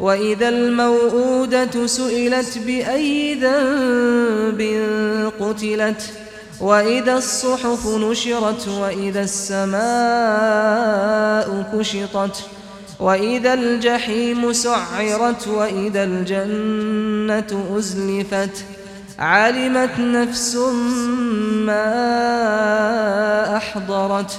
وَإِذَا الْمَوْءُودَةُ سُئِلَتْ بِأَيِّ ذَنبٍ قُتِلَتْ وَإِذَا الصُّحُفُ نُشِرَتْ وَإِذَا السَّمَاءُ كُشِطَتْ وَإِذَا الْجَحِيمُ سُعِّرَتْ وَإِذَا الْجَنَّةُ أُزْلِفَتْ عَلِمَتْ نَفْسٌ مَا أَحْضَرَتْ